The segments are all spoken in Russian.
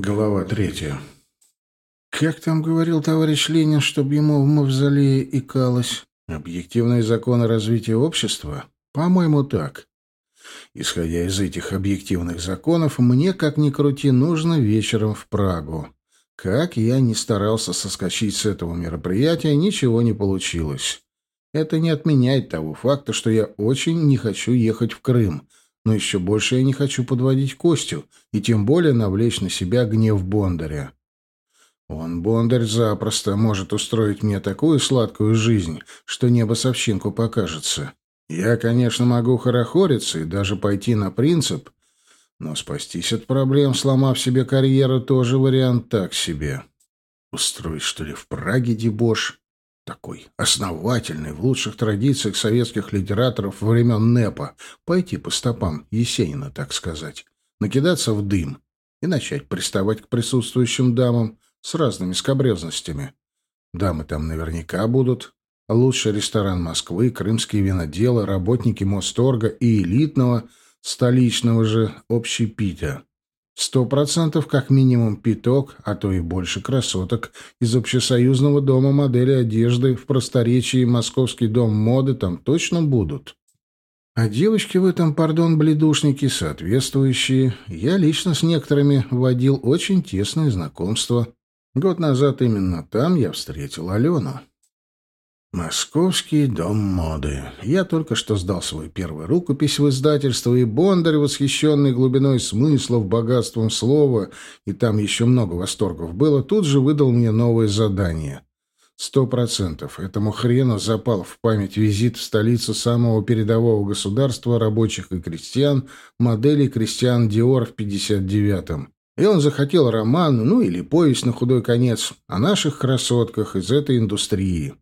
Глава третья. Как там говорил товарищ Ленин, чтобы ему в мавзолее икалось? Объективные законы развития общества? По-моему, так. Исходя из этих объективных законов, мне, как ни крути, нужно вечером в Прагу. Как я не старался соскочить с этого мероприятия, ничего не получилось. Это не отменяет того факта, что я очень не хочу ехать в Крым, но еще больше я не хочу подводить Костю, и тем более навлечь на себя гнев Бондаря. Он, Бондарь, запросто может устроить мне такую сладкую жизнь, что небо совчинку покажется. Я, конечно, могу хорохориться и даже пойти на принцип, но спастись от проблем, сломав себе карьеру, тоже вариант так себе. Устроить, что ли, в Праге дебош? Такой основательный, в лучших традициях советских литераторов времен НЭПа, пойти по стопам Есенина, так сказать, накидаться в дым и начать приставать к присутствующим дамам с разными скобрезностями. Дамы там наверняка будут. Лучший ресторан Москвы, крымские виноделы, работники Мосторга и элитного, столичного же общепита. Сто процентов как минимум пяток, а то и больше красоток из общесоюзного дома модели одежды в просторечии Московский дом моды там точно будут. А девочки в этом, пардон, бледушники соответствующие. Я лично с некоторыми водил очень тесное знакомство. Год назад именно там я встретил Алену. Московский дом моды. Я только что сдал свой первый рукопись в издательство, и Бондарь, восхищенный глубиной смыслов, богатством слова, и там еще много восторгов было, тут же выдал мне новое задание. Сто процентов. Этому хрену запал в память визит в столицу самого передового государства рабочих и крестьян, модели крестьян Диор в 59-м. И он захотел роман, ну или повесть на худой конец, о наших красотках из этой индустрии.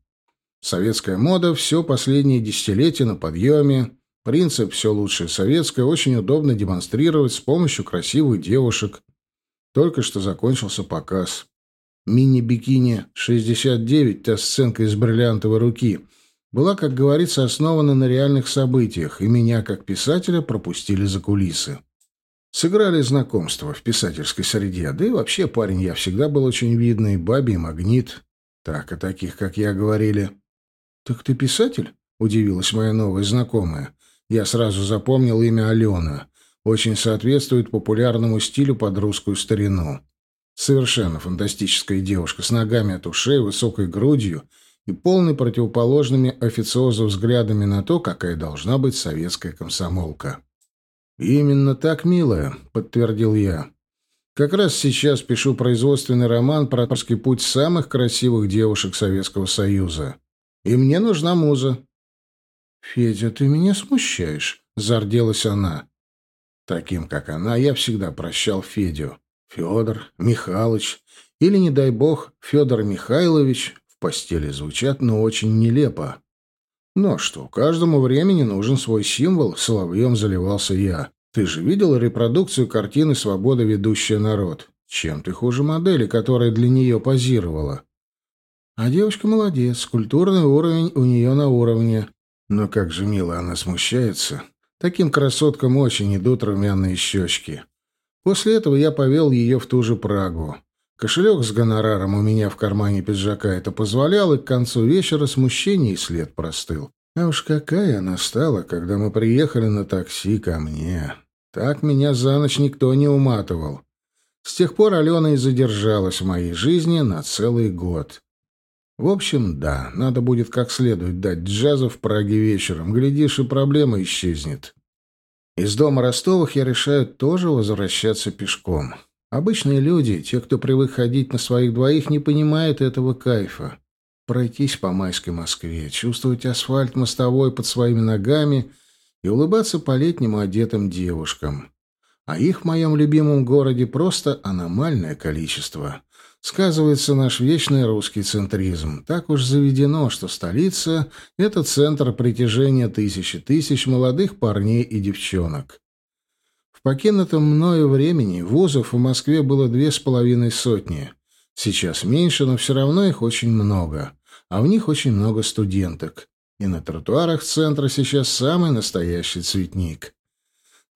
Советская мода все последние десятилетия на подъеме. Принцип «все лучшее советское» очень удобно демонстрировать с помощью красивых девушек. Только что закончился показ. Мини-бикини 69, та сценка из бриллиантовой руки, была, как говорится, основана на реальных событиях, и меня, как писателя, пропустили за кулисы. Сыграли знакомство в писательской среде, да и вообще парень я всегда был очень видный, бабий магнит. Так, о таких, как я, говорили. «Так ты писатель?» — удивилась моя новая знакомая. Я сразу запомнил имя Алена. Очень соответствует популярному стилю под русскую старину. Совершенно фантастическая девушка с ногами от ушей, высокой грудью и полной противоположными официозу взглядами на то, какая должна быть советская комсомолка. «Именно так, милая», — подтвердил я. «Как раз сейчас пишу производственный роман про путь самых красивых девушек Советского Союза. И мне нужна муза. «Федя, ты меня смущаешь», — зарделась она. Таким, как она, я всегда прощал Федю. Федор, Михалыч или, не дай бог, Федор Михайлович в постели звучат, но очень нелепо. Но что, каждому времени нужен свой символ, соловьем заливался я. Ты же видел репродукцию картины «Свобода, ведущая народ»? Чем ты хуже модели, которая для нее позировала? А девушка молодец, культурный уровень у нее на уровне. Но как же мило она смущается. Таким красоткам очень идут румяные щечки. После этого я повел ее в ту же Прагу. Кошелек с гонораром у меня в кармане пиджака это позволял, и к концу вечера смущение и след простыл. А уж какая она стала, когда мы приехали на такси ко мне. Так меня за ночь никто не уматывал. С тех пор Алена и задержалась в моей жизни на целый год. В общем, да, надо будет как следует дать джаза в Праге вечером. Глядишь, и проблема исчезнет. Из дома Ростовых я решаю тоже возвращаться пешком. Обычные люди, те, кто привык ходить на своих двоих, не понимают этого кайфа. Пройтись по майской Москве, чувствовать асфальт мостовой под своими ногами и улыбаться по-летнему одетым девушкам. А их в моем любимом городе просто аномальное количество. Сказывается наш вечный русский центризм. Так уж заведено, что столица — это центр притяжения тысячи тысяч молодых парней и девчонок. В покинутом мною времени вузов в Москве было две с половиной сотни. Сейчас меньше, но все равно их очень много. А в них очень много студенток. И на тротуарах центра сейчас самый настоящий цветник.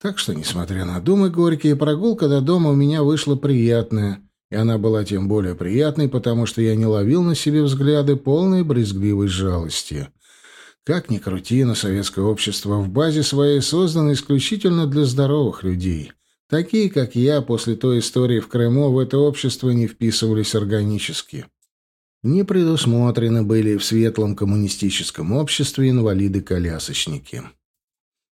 Так что, несмотря на думы горькие, прогулка до дома у меня вышла приятная, и она была тем более приятной, потому что я не ловил на себе взгляды полной брезгливой жалости. Как ни крути, но советское общество в базе своей создано исключительно для здоровых людей. Такие, как я, после той истории в Крыму в это общество не вписывались органически. Не предусмотрены были в светлом коммунистическом обществе инвалиды-колясочники.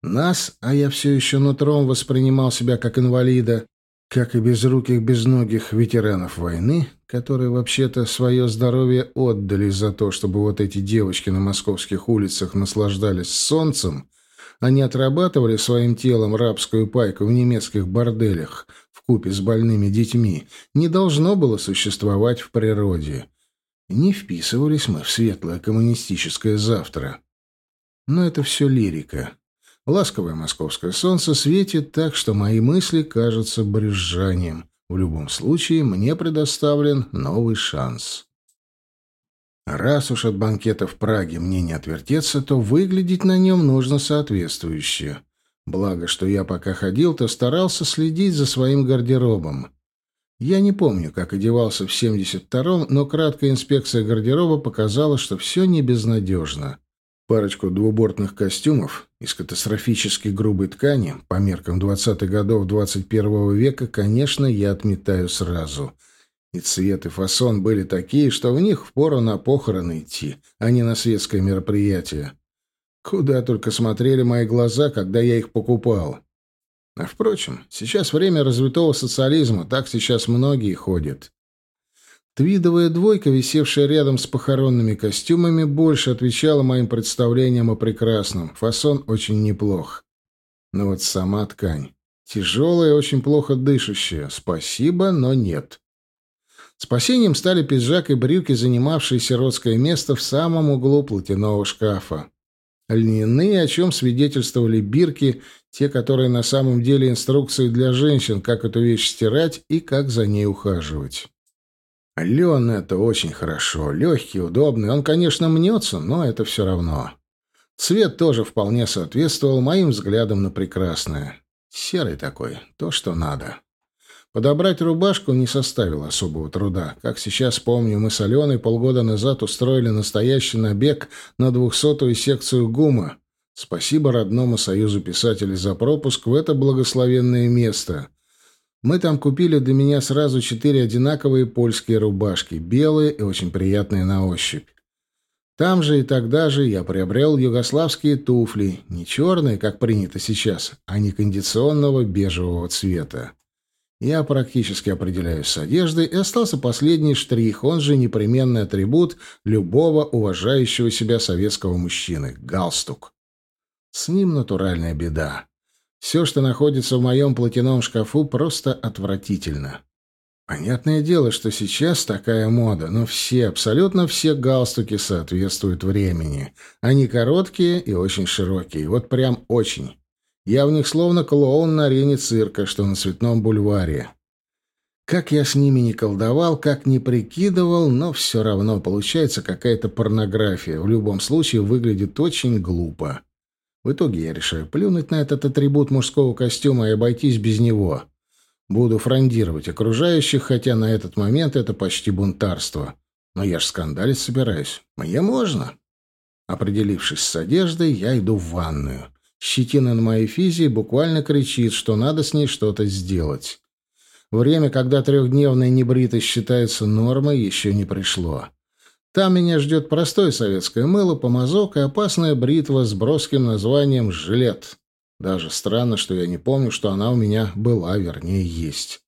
Нас, а я все еще нутром воспринимал себя как инвалида, как и безруких, безногих ветеранов войны, которые вообще-то свое здоровье отдали за то, чтобы вот эти девочки на московских улицах наслаждались солнцем, а не отрабатывали своим телом рабскую пайку в немецких борделях в купе с больными детьми, не должно было существовать в природе. Не вписывались мы в светлое коммунистическое завтра. Но это все лирика. Ласковое московское солнце светит так, что мои мысли кажутся брюзжанием. В любом случае, мне предоставлен новый шанс. Раз уж от банкета в Праге мне не отвертеться, то выглядеть на нем нужно соответствующе. Благо, что я пока ходил, то старался следить за своим гардеробом. Я не помню, как одевался в 72-м, но краткая инспекция гардероба показала, что все не безнадежно. Парочку двубортных костюмов из катастрофически грубой ткани по меркам 20-х годов 21 века, конечно, я отметаю сразу. И цвет и фасон были такие, что в них впору на похороны идти, а не на светское мероприятие. Куда только смотрели мои глаза, когда я их покупал. А впрочем, сейчас время развитого социализма, так сейчас многие ходят. Твидовая двойка, висевшая рядом с похоронными костюмами, больше отвечала моим представлениям о прекрасном. Фасон очень неплох. Но вот сама ткань. Тяжелая очень плохо дышащая. Спасибо, но нет. Спасением стали пиджак и брюки, занимавшие сиротское место в самом углу платяного шкафа. Льняные, о чем свидетельствовали бирки, те, которые на самом деле инструкции для женщин, как эту вещь стирать и как за ней ухаживать. Лен — это очень хорошо. Легкий, удобный. Он, конечно, мнется, но это все равно. Цвет тоже вполне соответствовал моим взглядам на прекрасное. Серый такой, то, что надо. Подобрать рубашку не составило особого труда. Как сейчас помню, мы с Аленой полгода назад устроили настоящий набег на двухсотую секцию ГУМа. Спасибо родному союзу писателей за пропуск в это благословенное место. Мы там купили для меня сразу четыре одинаковые польские рубашки, белые и очень приятные на ощупь. Там же и тогда же я приобрел югославские туфли, не черные, как принято сейчас, а не кондиционного бежевого цвета. Я практически определяюсь с одеждой, и остался последний штрих, он же непременный атрибут любого уважающего себя советского мужчины — галстук. С ним натуральная беда. Все, что находится в моем платяном шкафу, просто отвратительно. Понятное дело, что сейчас такая мода, но все, абсолютно все галстуки соответствуют времени. Они короткие и очень широкие, вот прям очень. Я в них словно клоун на арене цирка, что на Цветном бульваре. Как я с ними не колдовал, как не прикидывал, но все равно получается какая-то порнография. В любом случае выглядит очень глупо. В итоге я решаю плюнуть на этот атрибут мужского костюма и обойтись без него. Буду фрондировать окружающих, хотя на этот момент это почти бунтарство. Но я ж скандалить собираюсь. Мне можно. Определившись с одеждой, я иду в ванную. Щетина на моей физии буквально кричит, что надо с ней что-то сделать. Время, когда трехдневная небритость считается нормой, еще не пришло. Там меня ждет простое советское мыло, помазок и опасная бритва с броским названием «жилет». Даже странно, что я не помню, что она у меня была, вернее, есть.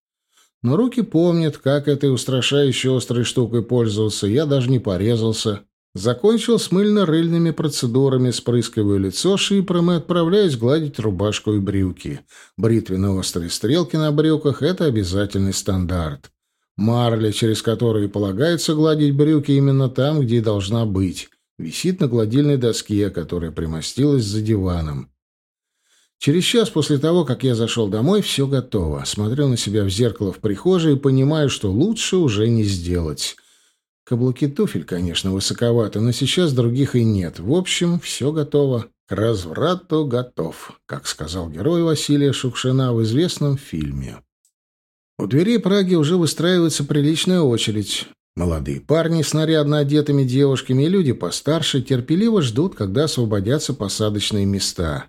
Но руки помнят, как этой устрашающей острой штукой пользоваться. Я даже не порезался. Закончил с мыльно-рыльными процедурами, спрыскиваю лицо шипром и отправляюсь гладить рубашку и брюки. Бритвенно-острые стрелки на брюках — это обязательный стандарт. Марля, через которую полагается гладить брюки именно там, где должна быть, висит на гладильной доске, которая примостилась за диваном. Через час после того, как я зашел домой, все готово. Смотрю на себя в зеркало в прихожей и понимаю, что лучше уже не сделать. Каблуки туфель, конечно, высоковаты, но сейчас других и нет. В общем, все готово. к разврату готов, как сказал герой Василия Шукшина в известном фильме. У дверей Праги уже выстраивается приличная очередь. Молодые парни с нарядно одетыми девушками и люди постарше терпеливо ждут, когда освободятся посадочные места.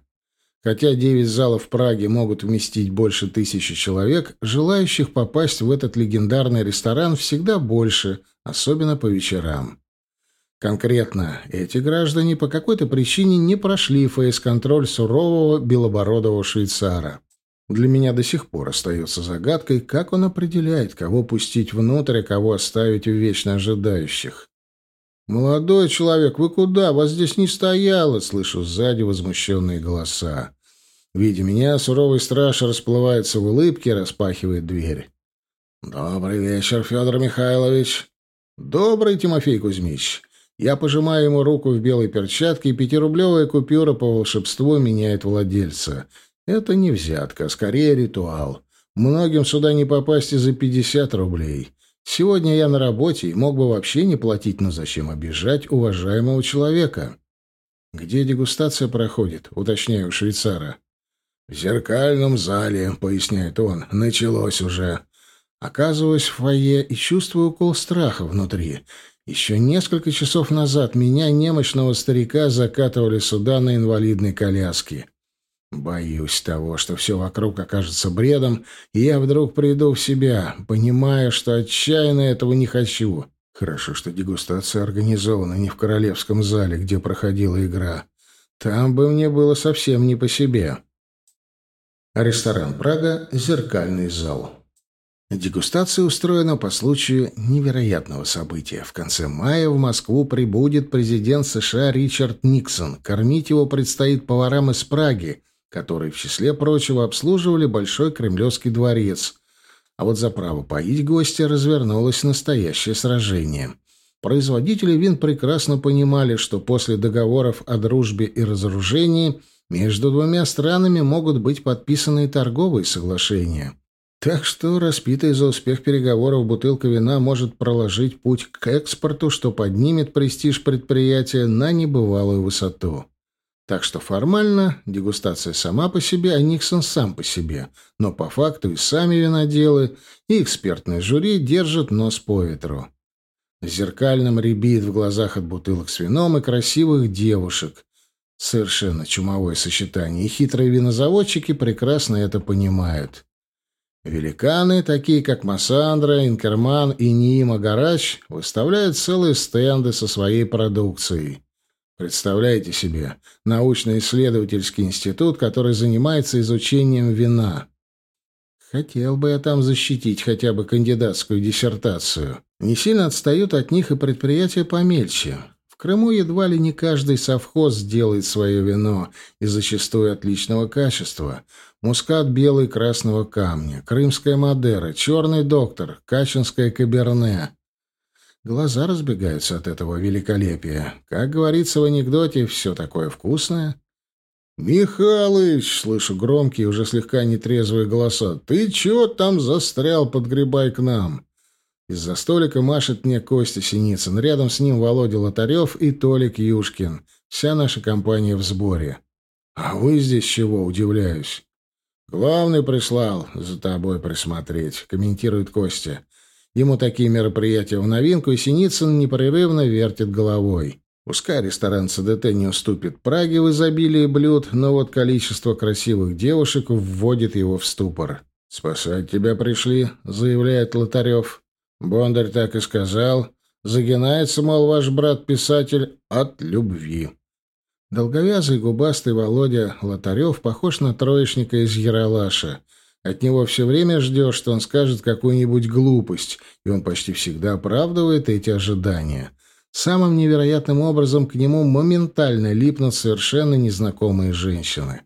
Хотя девять залов в Праге могут вместить больше тысячи человек, желающих попасть в этот легендарный ресторан всегда больше, особенно по вечерам. Конкретно эти граждане по какой-то причине не прошли фейс-контроль сурового белобородого швейцара. Для меня до сих пор остается загадкой, как он определяет, кого пустить внутрь, а кого оставить у вечно ожидающих. «Молодой человек, вы куда? Вас здесь не стояло!» — слышу сзади возмущенные голоса. Видя меня, суровый страж расплывается в улыбке распахивает дверь. «Добрый вечер, Федор Михайлович!» «Добрый, Тимофей Кузьмич!» Я пожимаю ему руку в белой перчатке, и пятирублевая купюра по волшебству меняет владельца — это не взятка, а скорее ритуал. Многим сюда не попасть и за 50 рублей. Сегодня я на работе и мог бы вообще не платить, но зачем обижать уважаемого человека? Где дегустация проходит, уточняю швейцара. В зеркальном зале, поясняет он, началось уже. Оказываюсь в фойе и чувствую укол страха внутри. Еще несколько часов назад меня, немощного старика, закатывали сюда на инвалидной коляске. Боюсь того, что все вокруг окажется бредом, и я вдруг приду в себя, понимая, что отчаянно этого не хочу. Хорошо, что дегустация организована не в королевском зале, где проходила игра. Там бы мне было совсем не по себе. Ресторан «Прага», зеркальный зал. Дегустация устроена по случаю невероятного события. В конце мая в Москву прибудет президент США Ричард Никсон. Кормить его предстоит поварам из Праги, которые, в числе прочего, обслуживали Большой Кремлевский дворец. А вот за право поить гостя развернулось настоящее сражение. Производители вин прекрасно понимали, что после договоров о дружбе и разоружении между двумя странами могут быть подписаны торговые соглашения. Так что распитая за успех переговоров бутылка вина может проложить путь к экспорту, что поднимет престиж предприятия на небывалую высоту. Так что формально дегустация сама по себе, а Никсон сам по себе. Но по факту и сами виноделы, и экспертное жюри держат нос по ветру. Зеркальным рябит в глазах от бутылок с вином и красивых девушек. Совершенно чумовое сочетание, и хитрые винозаводчики прекрасно это понимают. Великаны, такие как Массандра, Инкерман и Ниима Гарач, выставляют целые стенды со своей продукцией. Представляете себе, научно-исследовательский институт, который занимается изучением вина. Хотел бы я там защитить хотя бы кандидатскую диссертацию. Не сильно отстают от них и предприятия помельче. В Крыму едва ли не каждый совхоз делает свое вино, и зачастую отличного качества. Мускат белый красного камня, крымская Мадера, черный доктор, качанская каберне. Глаза разбегаются от этого великолепия. Как говорится в анекдоте, все такое вкусное. «Михалыч!» — слышу громкие, уже слегка нетрезвые голоса. «Ты чего там застрял? Подгребай к нам!» Из-за столика машет мне Костя Синицын. Рядом с ним Володя Лотарев и Толик Юшкин. Вся наша компания в сборе. «А вы здесь чего?» — удивляюсь. «Главный прислал за тобой присмотреть», — комментирует Костя. Ему такие мероприятия в новинку, и Синицын непрерывно вертит головой. Пускай ресторан ЦДТ не уступит Праге в изобилии блюд, но вот количество красивых девушек вводит его в ступор. «Спасать тебя пришли», — заявляет Лотарев. Бондарь так и сказал. Загинается, мол, ваш брат-писатель от любви. Долговязый губастый Володя Лотарев похож на троечника из Яралаша — от него все время ждешь, что он скажет какую-нибудь глупость, и он почти всегда оправдывает эти ожидания. Самым невероятным образом к нему моментально липнут совершенно незнакомые женщины.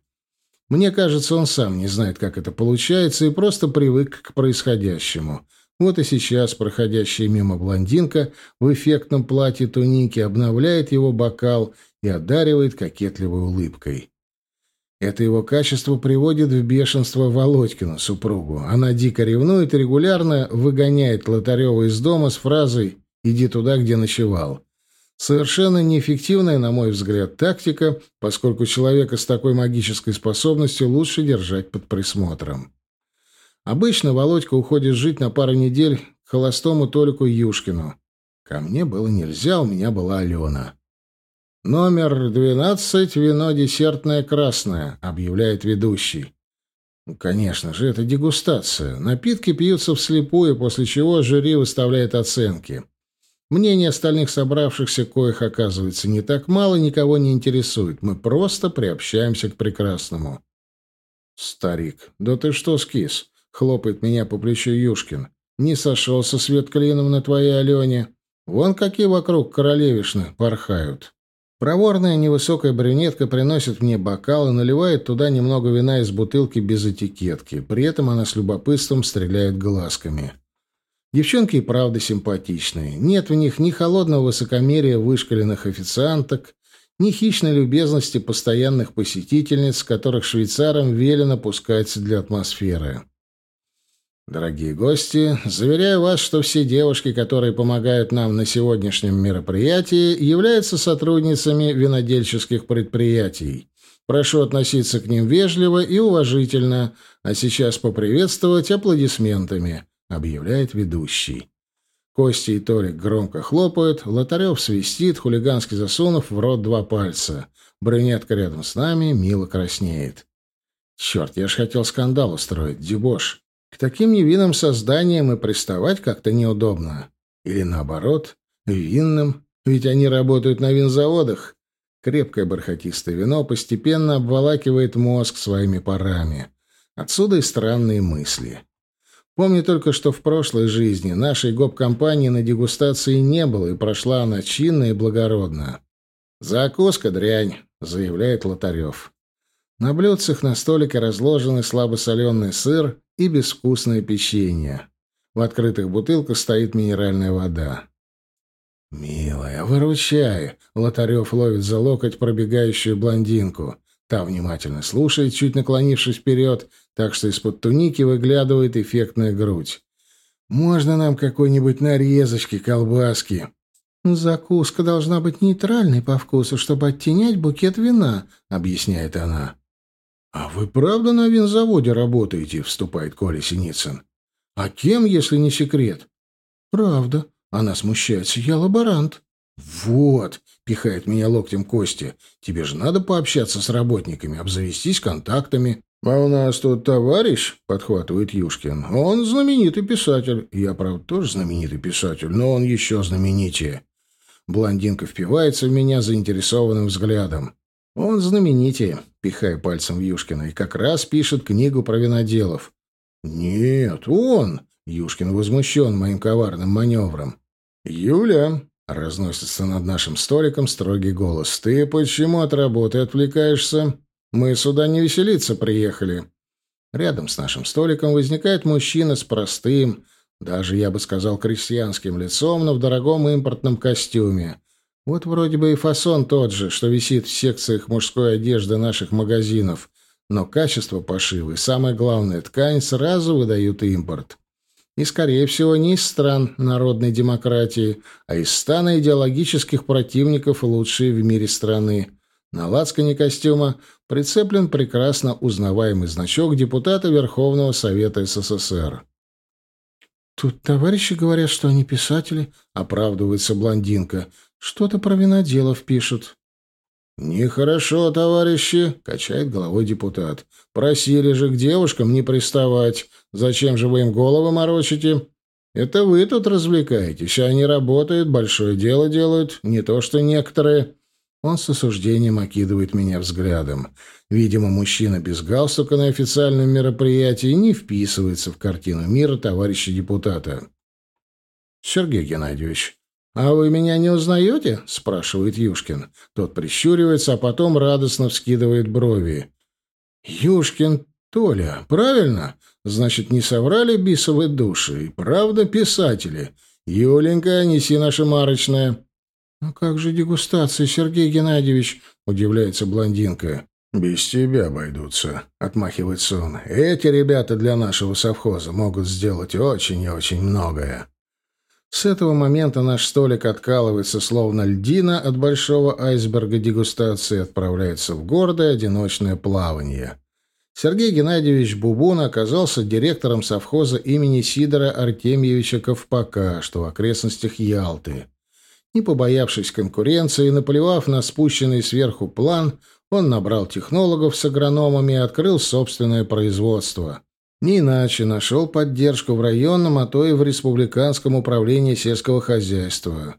Мне кажется, он сам не знает, как это получается, и просто привык к происходящему. Вот и сейчас проходящая мимо блондинка в эффектном платье туники обновляет его бокал и одаривает кокетливой улыбкой. Это его качество приводит в бешенство Володькину, супругу. Она дико ревнует и регулярно выгоняет Лотарева из дома с фразой «иди туда, где ночевал». Совершенно неэффективная, на мой взгляд, тактика, поскольку человека с такой магической способностью лучше держать под присмотром. Обычно Володька уходит жить на пару недель к холостому Толику Юшкину. Ко мне было нельзя, у меня была Алена. «Номер двенадцать, вино десертное красное», — объявляет ведущий. Конечно же, это дегустация. Напитки пьются вслепую, после чего жюри выставляет оценки. Мнение остальных собравшихся, коих оказывается не так мало, никого не интересует. Мы просто приобщаемся к прекрасному. «Старик, да ты что скис?» — хлопает меня по плечу Юшкин. «Не сошелся свет клином на твоей Алене. Вон какие вокруг королевишны порхают». Проворная невысокая брюнетка приносит мне бокал и наливает туда немного вина из бутылки без этикетки. При этом она с любопытством стреляет глазками. Девчонки и правда симпатичные. Нет в них ни холодного высокомерия вышкаленных официанток, ни хищной любезности постоянных посетительниц, которых швейцарам велено пускать для атмосферы. Дорогие гости, заверяю вас, что все девушки, которые помогают нам на сегодняшнем мероприятии, являются сотрудницами винодельческих предприятий. Прошу относиться к ним вежливо и уважительно, а сейчас поприветствовать аплодисментами объявляет ведущий. Костя и Толик громко хлопают, Лотарев свистит, хулигански засунув в рот два пальца. Брюнетка рядом с нами мило краснеет. Черт, я ж хотел скандал устроить, дебош. К таким невинным созданиям и приставать как-то неудобно. Или наоборот, винным, ведь они работают на винзаводах. Крепкое бархатистое вино постепенно обволакивает мозг своими парами. Отсюда и странные мысли. Помню только, что в прошлой жизни нашей гоп-компании на дегустации не было, и прошла она чинно и благородно. «Закуска дрянь», — заявляет Лотарев. На блюдцах на столике разложены слабосоленый сыр и безвкусное печенье. В открытых бутылках стоит минеральная вода. «Милая, выручай!» — Лотарев ловит за локоть пробегающую блондинку. Та внимательно слушает, чуть наклонившись вперед, так что из-под туники выглядывает эффектная грудь. «Можно нам какой-нибудь нарезочки, колбаски?» «Закуска должна быть нейтральной по вкусу, чтобы оттенять букет вина», — объясняет она. «А вы правда на винзаводе работаете?» — вступает Коля Синицын. «А кем, если не секрет?» «Правда». Она смущается. «Я лаборант». «Вот», — пихает меня локтем Костя, — «тебе же надо пообщаться с работниками, обзавестись контактами». «А у нас тут товарищ», — подхватывает Юшкин, — «он знаменитый писатель». «Я, правда, тоже знаменитый писатель, но он еще знаменитее». Блондинка впивается в меня заинтересованным взглядом. «Он знаменитее», — пихая пальцем в Юшкина, — «и как раз пишет книгу про виноделов». «Нет, он!» — Юшкин возмущен моим коварным маневром. «Юля!» Разносится над нашим столиком строгий голос. «Ты почему от работы отвлекаешься? Мы сюда не веселиться приехали». Рядом с нашим столиком возникает мужчина с простым, даже, я бы сказал, крестьянским лицом, но в дорогом импортном костюме. Вот вроде бы и фасон тот же, что висит в секциях мужской одежды наших магазинов, но качество пошива и, самое главное, ткань сразу выдают импорт и, скорее всего, не из стран народной демократии, а из стана идеологических противников лучшей в мире страны. На лацкане костюма прицеплен прекрасно узнаваемый значок депутата Верховного Совета СССР. «Тут товарищи говорят, что они писатели», — оправдывается блондинка. «Что-то про виноделов пишут». «Нехорошо, товарищи», — качает головой депутат. «Просили же к девушкам не приставать. Зачем же вы им головы морочите? Это вы тут развлекаетесь, а они работают, большое дело делают, не то что некоторые». Он с осуждением окидывает меня взглядом. Видимо, мужчина без галстука на официальном мероприятии не вписывается в картину мира товарища депутата. «Сергей Геннадьевич, «А вы меня не узнаете?» — спрашивает Юшкин. Тот прищуривается, а потом радостно вскидывает брови. «Юшкин Толя, правильно? Значит, не соврали бисовые души, и правда писатели. Юленька, неси наше марочное». «А как же дегустация, Сергей Геннадьевич?» — удивляется блондинка. «Без тебя обойдутся», — отмахивается он. «Эти ребята для нашего совхоза могут сделать очень и очень многое». С этого момента наш столик откалывается словно льдина от большого айсберга дегустации отправляется в гордое одиночное плавание. Сергей Геннадьевич Бубун оказался директором совхоза имени Сидора Артемьевича Ковпака, что в окрестностях Ялты. Не побоявшись конкуренции и наплевав на спущенный сверху план, он набрал технологов с агрономами и открыл собственное производство. Не иначе нашел поддержку в районном, а то и в республиканском управлении сельского хозяйства.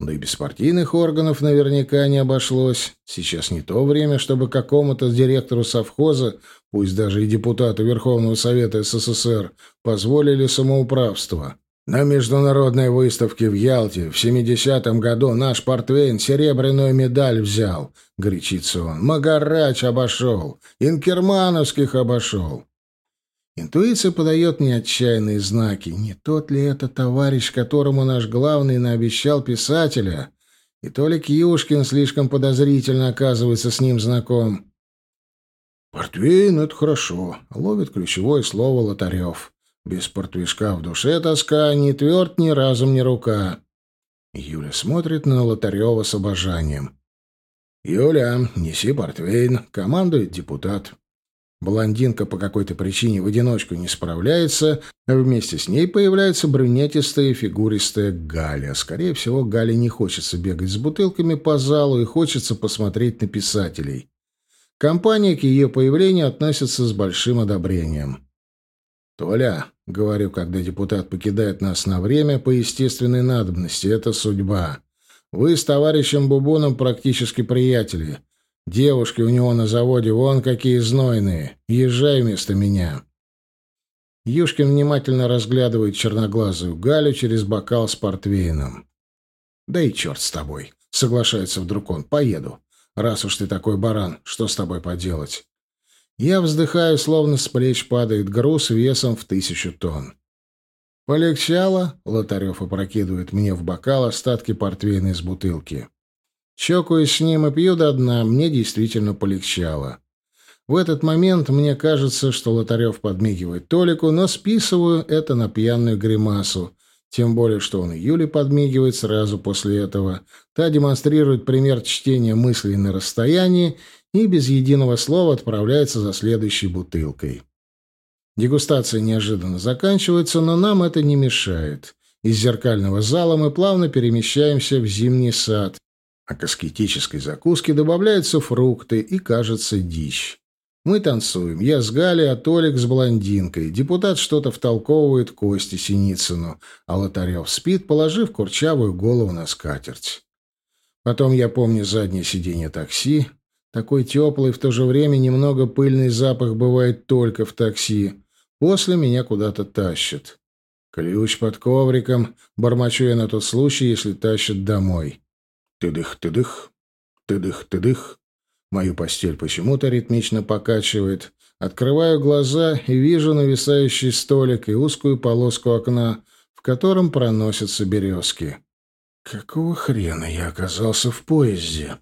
Да и без партийных органов наверняка не обошлось. Сейчас не то время, чтобы какому-то директору совхоза, пусть даже и депутату Верховного Совета СССР, позволили самоуправство. На международной выставке в Ялте в 70-м году наш портвейн серебряную медаль взял, горячится он. Магарач обошел, инкермановских обошел. Интуиция подает мне отчаянные знаки. Не тот ли это товарищ, которому наш главный наобещал писателя? И Толик Юшкин слишком подозрительно оказывается с ним знаком. «Портвейн — это хорошо», — ловит ключевое слово Лотарев. «Без портвишка в душе тоска, ни тверд, ни разум, ни рука». Юля смотрит на Лотарева с обожанием. «Юля, неси портвейн», — командует депутат. Блондинка по какой-то причине в одиночку не справляется, а вместе с ней появляется брюнетистая фигуристая Галя. Скорее всего, Гале не хочется бегать с бутылками по залу и хочется посмотреть на писателей. Компания к ее появлению относится с большим одобрением. «Толя», — говорю, когда депутат покидает нас на время по естественной надобности, — это судьба. Вы с товарищем Бубуном практически приятели. Девушки у него на заводе вон какие знойные. Езжай вместо меня. Юшкин внимательно разглядывает черноглазую Галю через бокал с портвейном. «Да и черт с тобой!» — соглашается вдруг он. «Поеду. Раз уж ты такой баран, что с тобой поделать?» Я вздыхаю, словно с плеч падает груз весом в тысячу тонн. «Полегчало?» — Лотарев опрокидывает мне в бокал остатки портвейна из бутылки. Чокаюсь с ним и пью до дна, мне действительно полегчало. В этот момент мне кажется, что Лотарев подмигивает Толику, но списываю это на пьяную гримасу. Тем более, что он Юле подмигивает сразу после этого. Та демонстрирует пример чтения мыслей на расстоянии и без единого слова отправляется за следующей бутылкой. Дегустация неожиданно заканчивается, но нам это не мешает. Из зеркального зала мы плавно перемещаемся в зимний сад, а к аскетической закуске добавляются фрукты и, кажется, дичь. Мы танцуем. Я с Галей, а Толик с блондинкой. Депутат что-то втолковывает Косте Синицыну, а Лотарев спит, положив курчавую голову на скатерть. Потом я помню заднее сиденье такси. Такой теплый, в то же время немного пыльный запах бывает только в такси. После меня куда-то тащат. Ключ под ковриком. Бормочу я на тот случай, если тащат домой. Тыдых-тыдых, тыдых-тыдых. Мою постель почему-то ритмично покачивает. Открываю глаза и вижу нависающий столик и узкую полоску окна, в котором проносятся березки. Какого хрена я оказался в поезде?